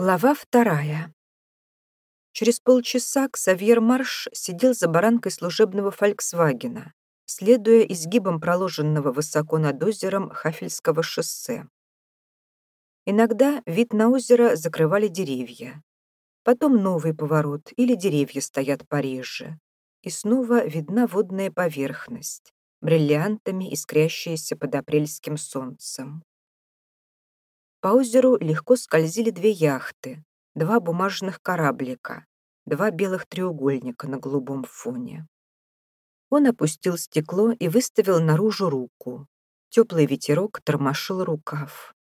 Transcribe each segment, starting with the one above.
Глава вторая. Через полчаса Ксавьер Марш сидел за баранкой служебного «Фольксвагена», следуя изгибам проложенного высоко над озером Хафельского шоссе. Иногда вид на озеро закрывали деревья. Потом новый поворот, или деревья стоят пореже. И снова видна водная поверхность, бриллиантами искрящаяся под апрельским солнцем. По озеру легко скользили две яхты, два бумажных кораблика, два белых треугольника на голубом фоне. Он опустил стекло и выставил наружу руку. Теплый ветерок тормошил рукав.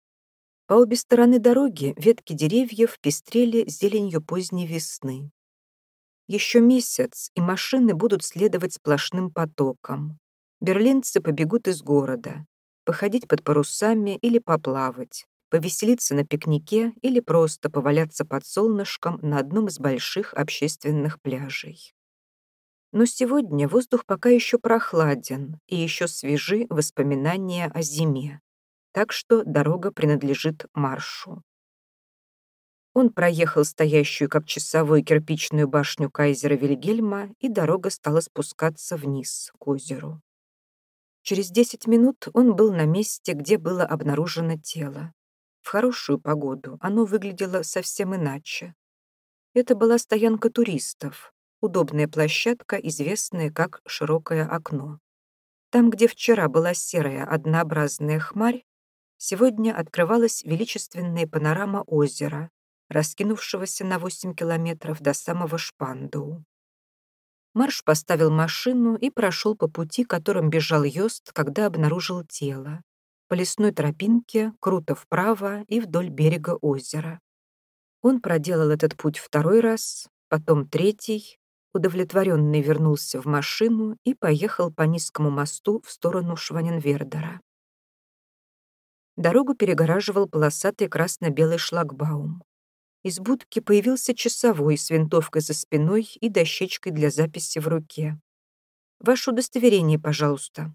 По обе стороны дороги ветки деревьев пестрели зеленью поздней весны. Еще месяц, и машины будут следовать сплошным потоком. Берлинцы побегут из города, походить под парусами или поплавать, повеселиться на пикнике или просто поваляться под солнышком на одном из больших общественных пляжей. Но сегодня воздух пока еще прохладен и еще свежи воспоминания о зиме, так что дорога принадлежит маршу. Он проехал стоящую как часовой кирпичную башню кайзера Вильгельма, и дорога стала спускаться вниз, к озеру. Через десять минут он был на месте, где было обнаружено тело. В хорошую погоду оно выглядело совсем иначе. Это была стоянка туристов, удобная площадка, известная как «широкое окно». Там, где вчера была серая однообразная хмарь, сегодня открывалась величественная панорама озера, раскинувшегося на 8 километров до самого Шпандоу. Марш поставил машину и прошел по пути, которым бежал Йост, когда обнаружил тело по лесной тропинке, круто вправо и вдоль берега озера. Он проделал этот путь второй раз, потом третий, удовлетворенный вернулся в машину и поехал по низкому мосту в сторону Шваненвердера. Дорогу перегораживал полосатый красно-белый шлагбаум. Из будки появился часовой с винтовкой за спиной и дощечкой для записи в руке. «Ваше удостоверение, пожалуйста»,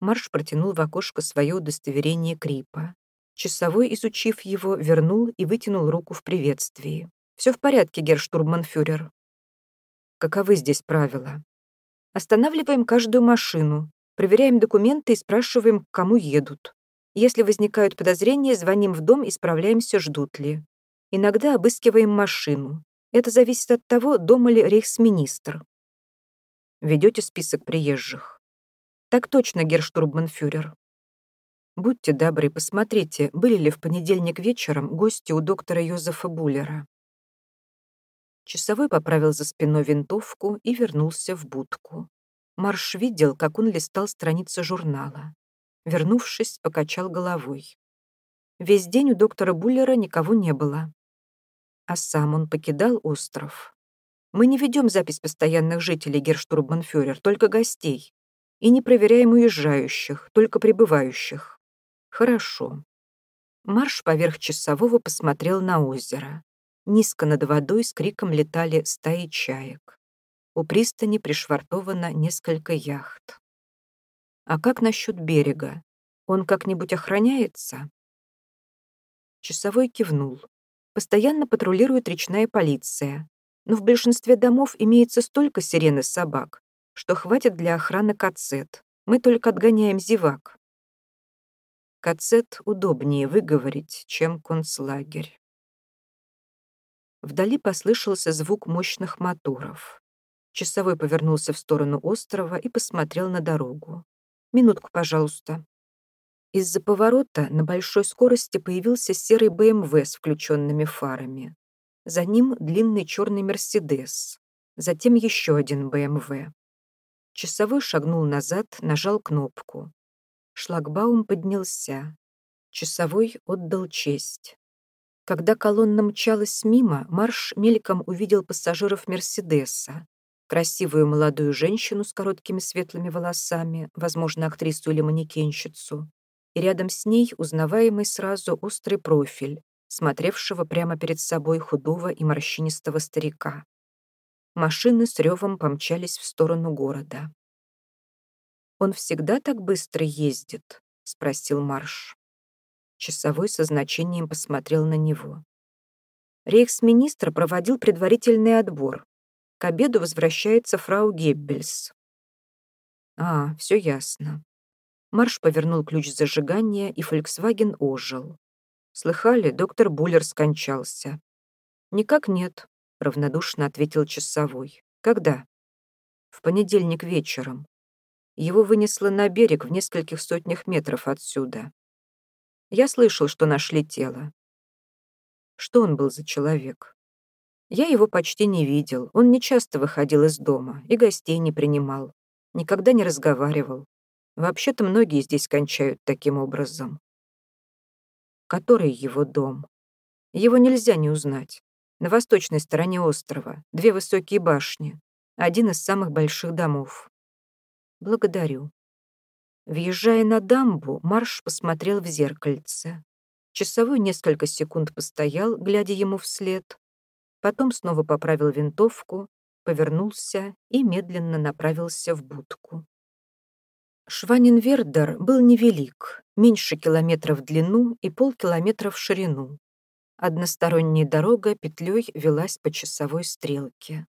Марш протянул в окошко свое удостоверение Крипа. Часовой, изучив его, вернул и вытянул руку в приветствии. «Все в порядке, герштурманфюрер». «Каковы здесь правила?» «Останавливаем каждую машину, проверяем документы и спрашиваем, к кому едут. Если возникают подозрения, звоним в дом и справляемся, ждут ли. Иногда обыскиваем машину. Это зависит от того, дома ли рейхсминистр. Ведете список приезжих. Так точно, герштурбманфюрер. Будьте добры, посмотрите, были ли в понедельник вечером гости у доктора Йозефа Буллера. Часовой поправил за спиной винтовку и вернулся в будку. Марш видел, как он листал страницы журнала. Вернувшись, покачал головой. Весь день у доктора Буллера никого не было. А сам он покидал остров. Мы не ведем запись постоянных жителей, герштурбманфюрер, только гостей и не проверяем уезжающих, только прибывающих. Хорошо. Марш поверх часового посмотрел на озеро. Низко над водой с криком летали стаи чаек. У пристани пришвартовано несколько яхт. А как насчет берега? Он как-нибудь охраняется? Часовой кивнул. Постоянно патрулирует речная полиция. Но в большинстве домов имеется столько сирены собак, что хватит для охраны кацет. Мы только отгоняем зевак. Кацет удобнее выговорить, чем концлагерь. Вдали послышался звук мощных моторов. Часовой повернулся в сторону острова и посмотрел на дорогу. «Минутку, пожалуйста». Из-за поворота на большой скорости появился серый БМВ с включенными фарами. За ним длинный черный Мерседес. Затем еще один БМВ. Часовой шагнул назад, нажал кнопку. Шлагбаум поднялся. Часовой отдал честь. Когда колонна мчалась мимо, Марш мельком увидел пассажиров Мерседеса, красивую молодую женщину с короткими светлыми волосами, возможно, актрису или манекенщицу, и рядом с ней узнаваемый сразу острый профиль, смотревшего прямо перед собой худого и морщинистого старика. Машины с ревом помчались в сторону города. «Он всегда так быстро ездит?» — спросил Марш. Часовой со значением посмотрел на него. Рейхсминистр проводил предварительный отбор. К обеду возвращается фрау Геббельс. А, все ясно. Марш повернул ключ зажигания, и «Фольксваген» ожил. Слыхали, доктор Буллер скончался. «Никак нет», — равнодушно ответил часовой. «Когда?» «В понедельник вечером. Его вынесло на берег в нескольких сотнях метров отсюда. Я слышал, что нашли тело. Что он был за человек? Я его почти не видел, он не часто выходил из дома и гостей не принимал, никогда не разговаривал. Вообще-то многие здесь кончают таким образом. Который его дом? Его нельзя не узнать. На восточной стороне острова две высокие башни, один из самых больших домов. Благодарю. Въезжая на дамбу, Марш посмотрел в зеркальце. Часовой несколько секунд постоял, глядя ему вслед. Потом снова поправил винтовку, повернулся и медленно направился в будку. Шванинвердер был невелик, меньше километра в длину и полкилометра в ширину. Односторонняя дорога петлей велась по часовой стрелке.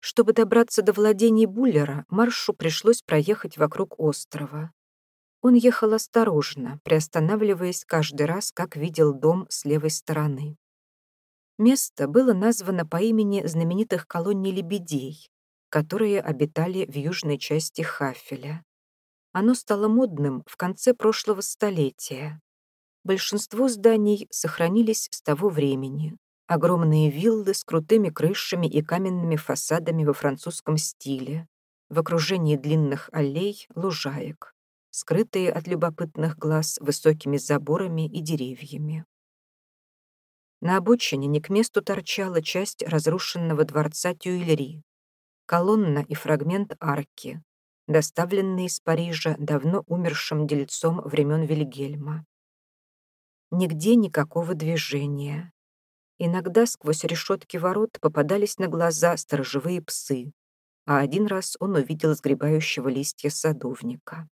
Чтобы добраться до владений Буллера, Маршу пришлось проехать вокруг острова. Он ехал осторожно, приостанавливаясь каждый раз, как видел дом с левой стороны. Место было названо по имени знаменитых колоний лебедей, которые обитали в южной части Хафеля. Оно стало модным в конце прошлого столетия. Большинство зданий сохранились с того времени, Огромные виллы с крутыми крышами и каменными фасадами во французском стиле, в окружении длинных аллей, лужаек, скрытые от любопытных глаз высокими заборами и деревьями. На обочине не к месту торчала часть разрушенного дворца Тюильри, колонна и фрагмент арки, доставленные из Парижа давно умершим дельцом времен Вильгельма. Нигде никакого движения, Иногда сквозь решетки ворот попадались на глаза сторожевые псы, а один раз он увидел сгребающего листья садовника.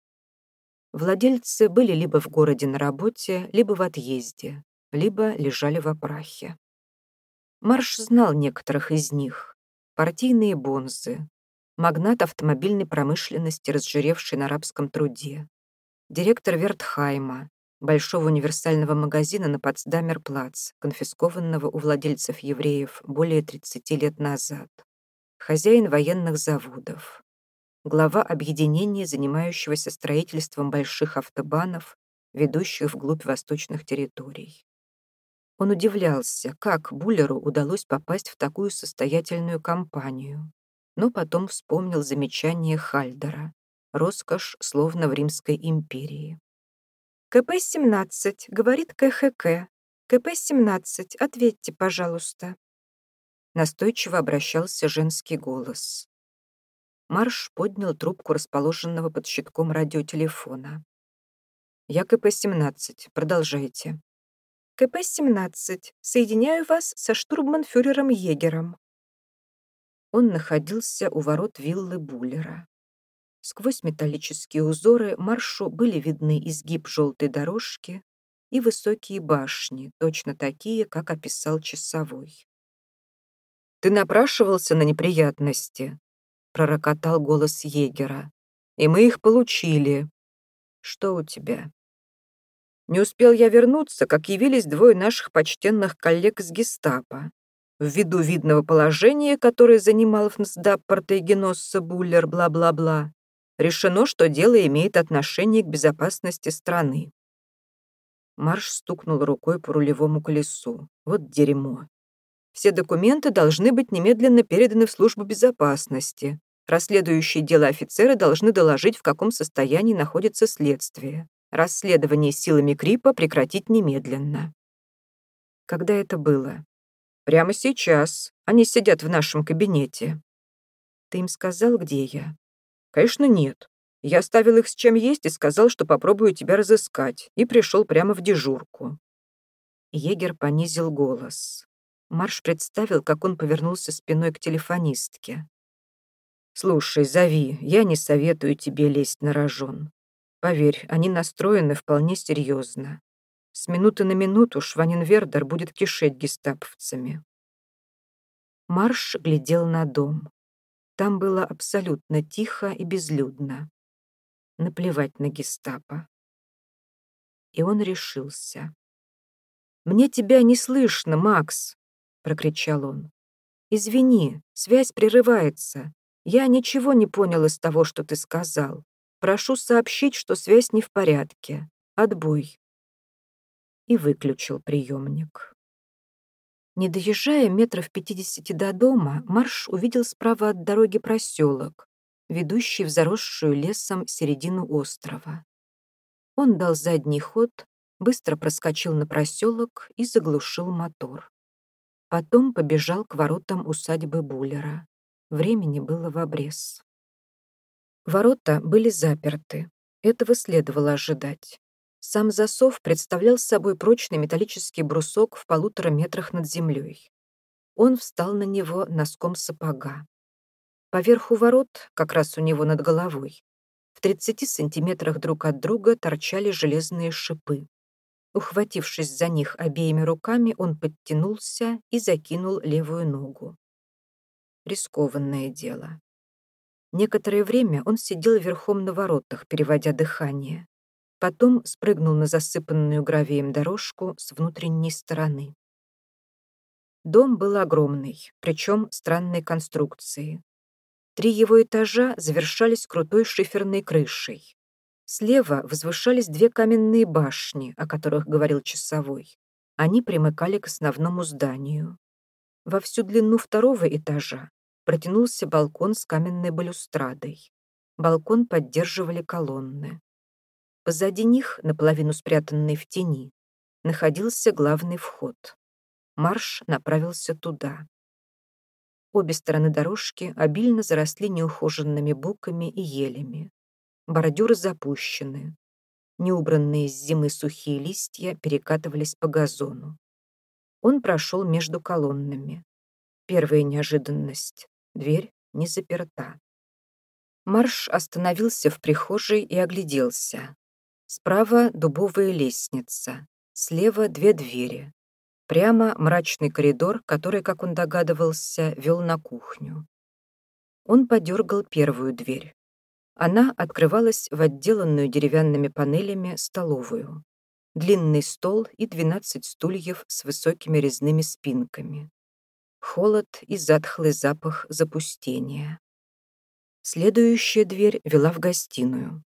Владельцы были либо в городе на работе, либо в отъезде, либо лежали в опрахе. Марш знал некоторых из них. Партийные бонзы, магнат автомобильной промышленности, разжиревший на арабском труде, директор Вертхайма, большого универсального магазина на Потсдамер-плац, конфискованного у владельцев евреев более 30 лет назад, хозяин военных заводов, глава объединения, занимающегося строительством больших автобанов, ведущих вглубь восточных территорий. Он удивлялся, как Буллеру удалось попасть в такую состоятельную компанию, но потом вспомнил замечание Хальдера «Роскошь, словно в Римской империи». КП-17, говорит КХК. КП-17, ответьте, пожалуйста. Настойчиво обращался женский голос. Марш поднял трубку расположенного под щитком радиотелефона. «Я КП-17. Продолжайте». КП-17. Соединяю вас со штурманфюрером Егером». Он находился у ворот виллы Буллера. Сквозь металлические узоры маршу были видны изгиб желтой дорожки и высокие башни, точно такие, как описал часовой. «Ты напрашивался на неприятности», — пророкотал голос егера. «И мы их получили. Что у тебя?» Не успел я вернуться, как явились двое наших почтенных коллег из гестапо. Ввиду видного положения, которое занимал Фнсдаппорт и Геносса Буллер, бла-бла-бла, Решено, что дело имеет отношение к безопасности страны. Марш стукнул рукой по рулевому колесу. Вот дерьмо. Все документы должны быть немедленно переданы в службу безопасности. Расследующие дело офицеры должны доложить, в каком состоянии находится следствие. Расследование силами Крипа прекратить немедленно. Когда это было? Прямо сейчас. Они сидят в нашем кабинете. Ты им сказал, где я? Конечно, нет. Я оставил их с чем есть и сказал, что попробую тебя разыскать, и пришел прямо в дежурку. Егер понизил голос. Марш представил, как он повернулся спиной к телефонистке. «Слушай, зови, я не советую тебе лезть на рожон. Поверь, они настроены вполне серьезно. С минуты на минуту Шваненвердер будет кишеть гестаповцами. Марш глядел на дом. Там было абсолютно тихо и безлюдно. Наплевать на гестапо. И он решился. «Мне тебя не слышно, Макс!» — прокричал он. «Извини, связь прерывается. Я ничего не понял из того, что ты сказал. Прошу сообщить, что связь не в порядке. Отбой». И выключил приемник. Не доезжая метров пятидесяти до дома, Марш увидел справа от дороги проселок, ведущий в заросшую лесом середину острова. Он дал задний ход, быстро проскочил на проселок и заглушил мотор. Потом побежал к воротам усадьбы Буллера. Времени было в обрез. Ворота были заперты. Этого следовало ожидать. Сам засов представлял собой прочный металлический брусок в полутора метрах над землей. Он встал на него носком сапога. Поверху ворот, как раз у него над головой, в 30 сантиметрах друг от друга торчали железные шипы. Ухватившись за них обеими руками, он подтянулся и закинул левую ногу. Рискованное дело. Некоторое время он сидел верхом на воротах, переводя дыхание. Потом спрыгнул на засыпанную гравием дорожку с внутренней стороны. Дом был огромный, причем странной конструкции. Три его этажа завершались крутой шиферной крышей. Слева возвышались две каменные башни, о которых говорил часовой. Они примыкали к основному зданию. Во всю длину второго этажа протянулся балкон с каменной балюстрадой. Балкон поддерживали колонны. Позади них, наполовину спрятанный в тени, находился главный вход. Марш направился туда. Обе стороны дорожки обильно заросли неухоженными буками и елями. Бордюры запущены. Неубранные с зимы сухие листья перекатывались по газону. Он прошел между колоннами. Первая неожиданность. Дверь не заперта. Марш остановился в прихожей и огляделся. Справа дубовая лестница, слева две двери. Прямо мрачный коридор, который, как он догадывался, вел на кухню. Он подергал первую дверь. Она открывалась в отделанную деревянными панелями столовую. Длинный стол и 12 стульев с высокими резными спинками. Холод и затхлый запах запустения. Следующая дверь вела в гостиную.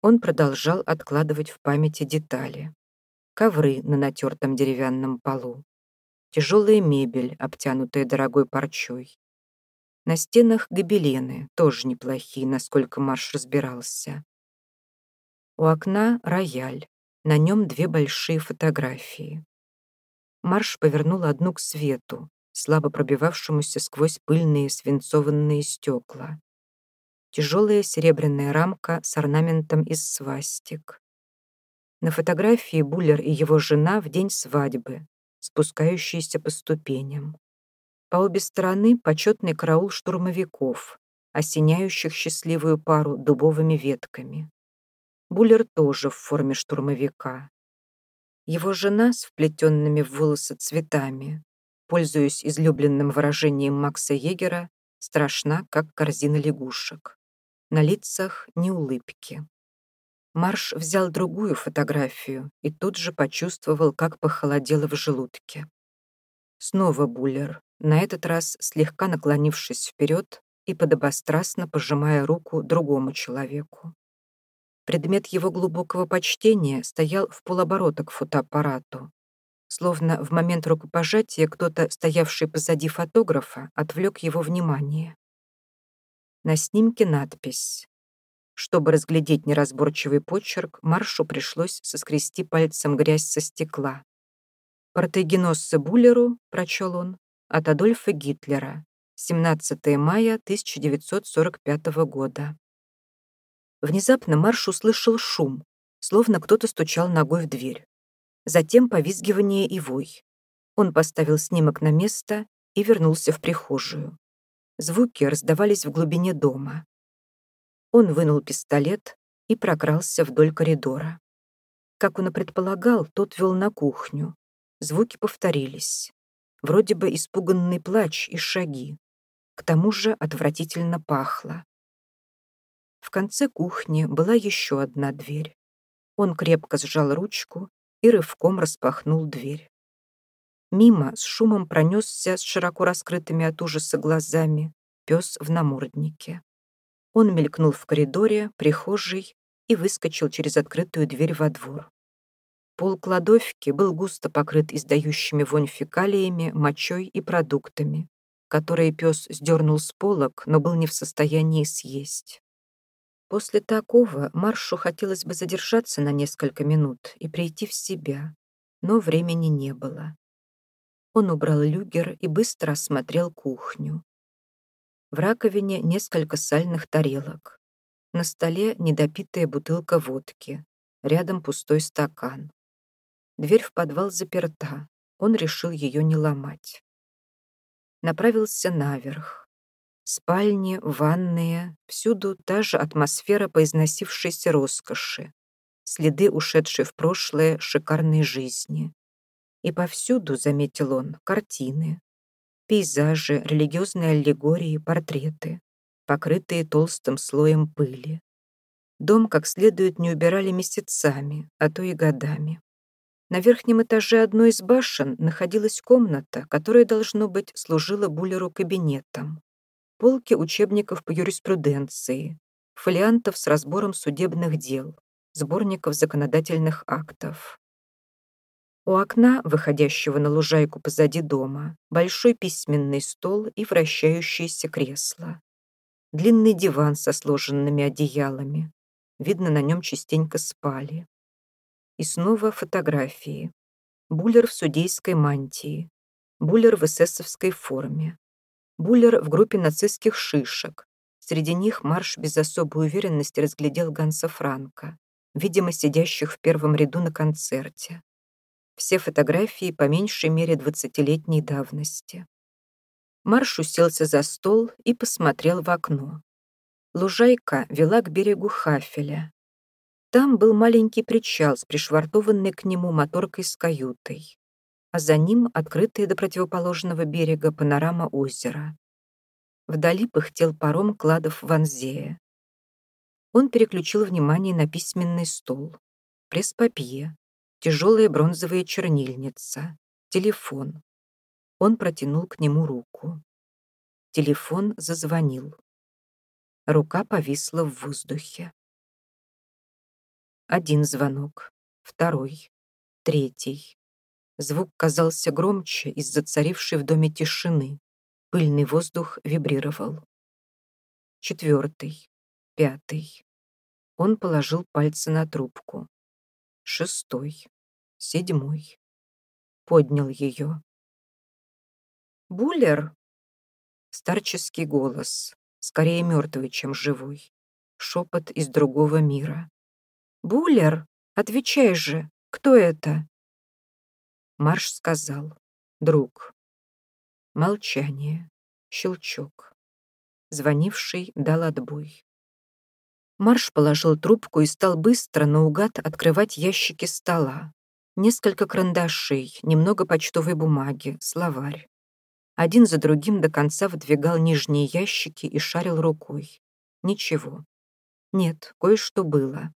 Он продолжал откладывать в памяти детали. Ковры на натертом деревянном полу. Тяжелая мебель, обтянутая дорогой парчой. На стенах гобелены, тоже неплохие, насколько Марш разбирался. У окна рояль, на нем две большие фотографии. Марш повернул одну к свету, слабо пробивавшемуся сквозь пыльные свинцованные стекла тяжелая серебряная рамка с орнаментом из свастик. На фотографии Буллер и его жена в день свадьбы, спускающиеся по ступеням. По обе стороны почетный караул штурмовиков, осеняющих счастливую пару дубовыми ветками. Буллер тоже в форме штурмовика. Его жена с вплетенными в волосы цветами, пользуясь излюбленным выражением Макса Егера, страшна, как корзина лягушек. На лицах ни улыбки. Марш взял другую фотографию и тут же почувствовал, как похолодело в желудке. Снова Буллер, на этот раз слегка наклонившись вперед и подобострастно пожимая руку другому человеку. Предмет его глубокого почтения стоял в полоборота к фотоаппарату. Словно в момент рукопожатия кто-то, стоявший позади фотографа, отвлек его внимание. На снимке надпись. Чтобы разглядеть неразборчивый почерк, Маршу пришлось соскрести пальцем грязь со стекла. «Протегеносце Буллеру», — прочел он, — «от Адольфа Гитлера, 17 мая 1945 года». Внезапно Марш услышал шум, словно кто-то стучал ногой в дверь. Затем повизгивание и вой. Он поставил снимок на место и вернулся в прихожую. Звуки раздавались в глубине дома. Он вынул пистолет и прокрался вдоль коридора. Как он и предполагал, тот вел на кухню. Звуки повторились. Вроде бы испуганный плач и шаги. К тому же отвратительно пахло. В конце кухни была еще одна дверь. Он крепко сжал ручку и рывком распахнул дверь. Мимо с шумом пронесся с широко раскрытыми от ужаса глазами пес в наморднике. Он мелькнул в коридоре, прихожей и выскочил через открытую дверь во двор. Пол кладовки был густо покрыт издающими вонь фекалиями, мочой и продуктами, которые пес сдернул с полок, но был не в состоянии съесть. После такого Маршу хотелось бы задержаться на несколько минут и прийти в себя, но времени не было. Он убрал люгер и быстро осмотрел кухню. В раковине несколько сальных тарелок. На столе недопитая бутылка водки. Рядом пустой стакан. Дверь в подвал заперта. Он решил ее не ломать. Направился наверх. Спальни, ванные, всюду та же атмосфера поизносившейся роскоши. Следы, ушедшей в прошлое, шикарной жизни. И повсюду, заметил он, картины. Пейзажи, религиозные аллегории, портреты покрытые толстым слоем пыли. Дом как следует не убирали месяцами, а то и годами. На верхнем этаже одной из башен находилась комната, которая, должно быть, служила Буллеру кабинетом. Полки учебников по юриспруденции, фолиантов с разбором судебных дел, сборников законодательных актов. У окна, выходящего на лужайку позади дома, большой письменный стол и вращающееся кресло. Длинный диван со сложенными одеялами. Видно, на нем частенько спали. И снова фотографии. Буллер в судейской мантии. Буллер в эсэсовской форме. Буллер в группе нацистских шишек. Среди них Марш без особой уверенности разглядел Ганса Франка, видимо, сидящих в первом ряду на концерте. Все фотографии по меньшей мере двадцатилетней давности. Марш уселся за стол и посмотрел в окно. Лужайка вела к берегу Хафеля. Там был маленький причал с пришвартованной к нему моторкой с каютой, а за ним открытая до противоположного берега панорама озера. Вдали пыхтел паром кладов Ванзея. Он переключил внимание на письменный стол, пресс-папье, тяжелая бронзовая чернильница, телефон, он протянул к нему руку. Телефон зазвонил. Рука повисла в воздухе. Один звонок, второй, третий. Звук казался громче из-за царившей в доме тишины. Пыльный воздух вибрировал. Четвертый, пятый. Он положил пальцы на трубку. Шестой, седьмой. Поднял ее. Буллер?» Старческий голос, скорее мертвый, чем живой. Шепот из другого мира. «Буллер, отвечай же, кто это?» Марш сказал. «Друг». Молчание. Щелчок. Звонивший дал отбой. Марш положил трубку и стал быстро, наугад открывать ящики стола. Несколько карандашей, немного почтовой бумаги, словарь один за другим до конца выдвигал нижние ящики и шарил рукой. Ничего. Нет, кое-что было.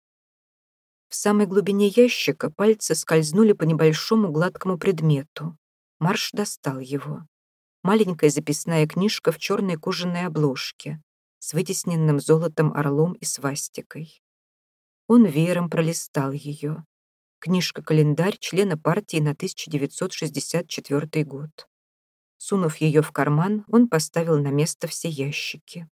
В самой глубине ящика пальцы скользнули по небольшому гладкому предмету. Марш достал его. Маленькая записная книжка в черной кожаной обложке с вытесненным золотом орлом и свастикой. Он веером пролистал ее. Книжка-календарь члена партии на 1964 год. Сунув ее в карман, он поставил на место все ящики.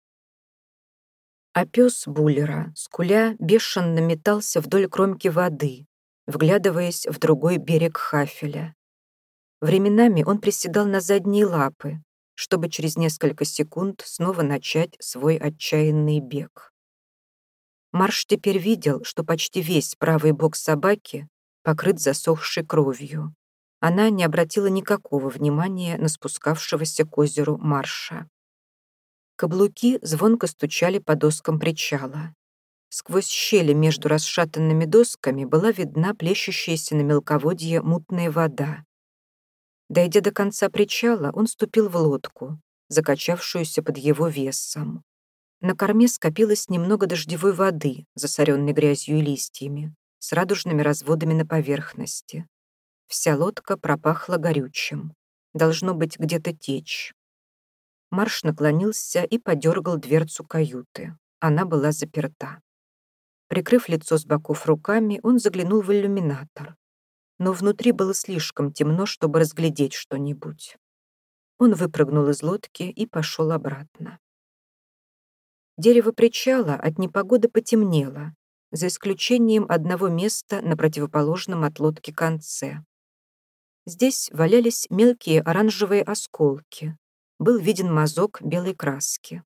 А пес Буллера, скуля, бешено метался вдоль кромки воды, вглядываясь в другой берег Хафеля. Временами он приседал на задние лапы, чтобы через несколько секунд снова начать свой отчаянный бег. Марш теперь видел, что почти весь правый бок собаки покрыт засохшей кровью она не обратила никакого внимания на спускавшегося к озеру Марша. Каблуки звонко стучали по доскам причала. Сквозь щели между расшатанными досками была видна плещущаяся на мелководье мутная вода. Дойдя до конца причала, он ступил в лодку, закачавшуюся под его весом. На корме скопилось немного дождевой воды, засоренной грязью и листьями, с радужными разводами на поверхности. Вся лодка пропахла горючим. Должно быть где-то течь. Марш наклонился и подергал дверцу каюты. Она была заперта. Прикрыв лицо с боков руками, он заглянул в иллюминатор. Но внутри было слишком темно, чтобы разглядеть что-нибудь. Он выпрыгнул из лодки и пошел обратно. Дерево причала от непогоды потемнело, за исключением одного места на противоположном от лодки конце. Здесь валялись мелкие оранжевые осколки. Был виден мазок белой краски.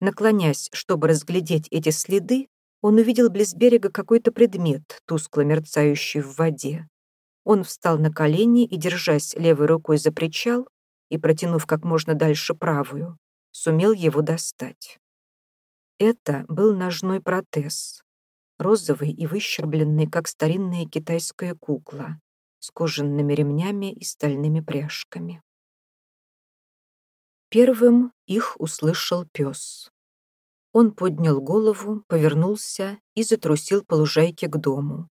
Наклонясь, чтобы разглядеть эти следы, он увидел близ берега какой-то предмет, тускло мерцающий в воде. Он встал на колени и, держась левой рукой за причал и протянув как можно дальше правую, сумел его достать. Это был ножной протез, розовый и выщербленный, как старинная китайская кукла, с кожаными ремнями и стальными пряжками. Первым их услышал пес. Он поднял голову, повернулся и затрусил по лужайке к дому.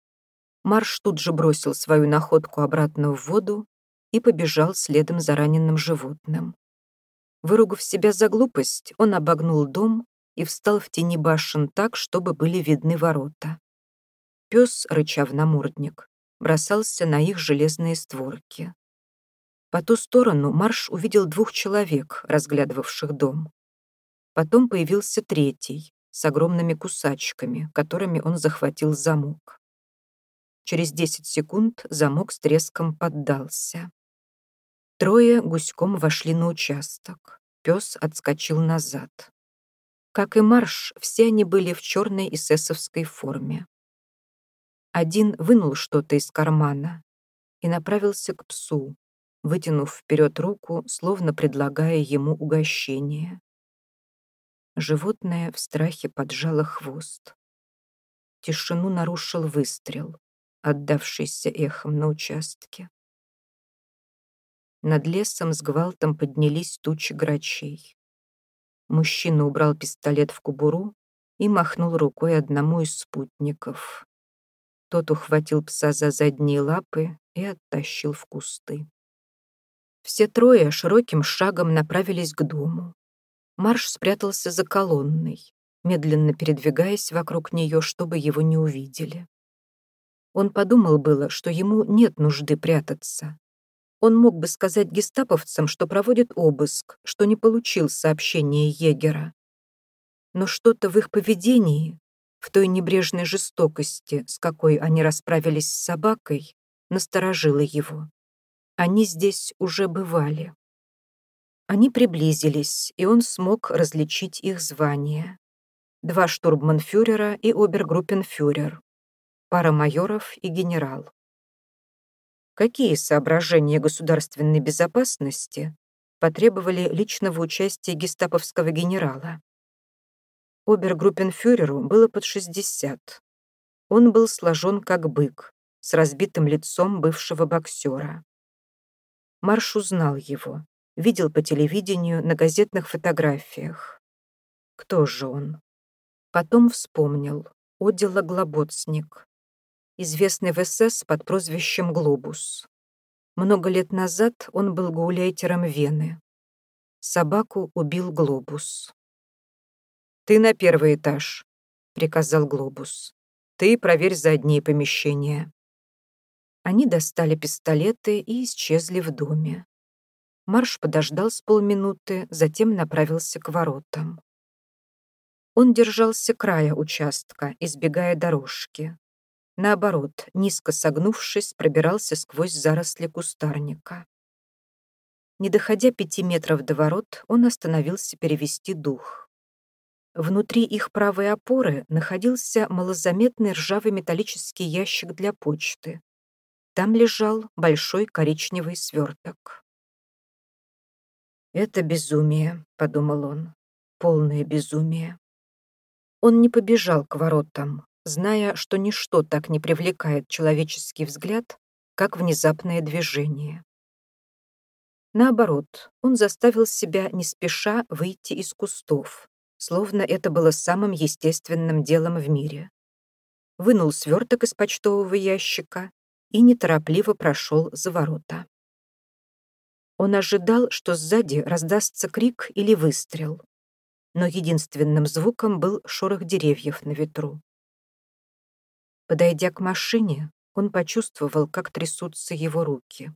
Марш тут же бросил свою находку обратно в воду и побежал следом за раненым животным. Выругав себя за глупость, он обогнул дом и встал в тени башен так, чтобы были видны ворота. Пес, рыча в намордник, бросался на их железные створки. По ту сторону Марш увидел двух человек, разглядывавших дом. Потом появился третий, с огромными кусачками, которыми он захватил замок. Через 10 секунд замок с треском поддался. Трое гуськом вошли на участок. Пес отскочил назад. Как и Марш, все они были в черной эсэсовской форме. Один вынул что-то из кармана и направился к псу, вытянув вперед руку, словно предлагая ему угощение. Животное в страхе поджало хвост. Тишину нарушил выстрел, отдавшийся эхом на участке. Над лесом с гвалтом поднялись тучи грачей. Мужчина убрал пистолет в кобуру и махнул рукой одному из спутников. Тот ухватил пса за задние лапы и оттащил в кусты. Все трое широким шагом направились к дому. Марш спрятался за колонной, медленно передвигаясь вокруг нее, чтобы его не увидели. Он подумал было, что ему нет нужды прятаться. Он мог бы сказать гестаповцам, что проводит обыск, что не получил сообщения егера. Но что-то в их поведении, в той небрежной жестокости, с какой они расправились с собакой, насторожило его. Они здесь уже бывали. Они приблизились, и он смог различить их звания. Два штурманфюрера и обергруппенфюрер, пара майоров и генерал. Какие соображения государственной безопасности потребовали личного участия гестаповского генерала? Обергруппенфюреру было под 60. Он был сложен как бык, с разбитым лицом бывшего боксера. Марш узнал его видел по телевидению на газетных фотографиях. Кто же он? Потом вспомнил. Одила Глоботсник, известный в СС под прозвищем «Глобус». Много лет назад он был гауляйтером Вены. Собаку убил Глобус. «Ты на первый этаж», — приказал Глобус. «Ты проверь задние помещения». Они достали пистолеты и исчезли в доме. Марш подождал с полминуты, затем направился к воротам. Он держался края участка, избегая дорожки. Наоборот, низко согнувшись, пробирался сквозь заросли кустарника. Не доходя пяти метров до ворот, он остановился перевести дух. Внутри их правой опоры находился малозаметный ржавый металлический ящик для почты. Там лежал большой коричневый сверток. «Это безумие», — подумал он, — «полное безумие». Он не побежал к воротам, зная, что ничто так не привлекает человеческий взгляд, как внезапное движение. Наоборот, он заставил себя не спеша выйти из кустов, словно это было самым естественным делом в мире. Вынул сверток из почтового ящика и неторопливо прошел за ворота. Он ожидал, что сзади раздастся крик или выстрел, но единственным звуком был шорох деревьев на ветру. Подойдя к машине, он почувствовал, как трясутся его руки.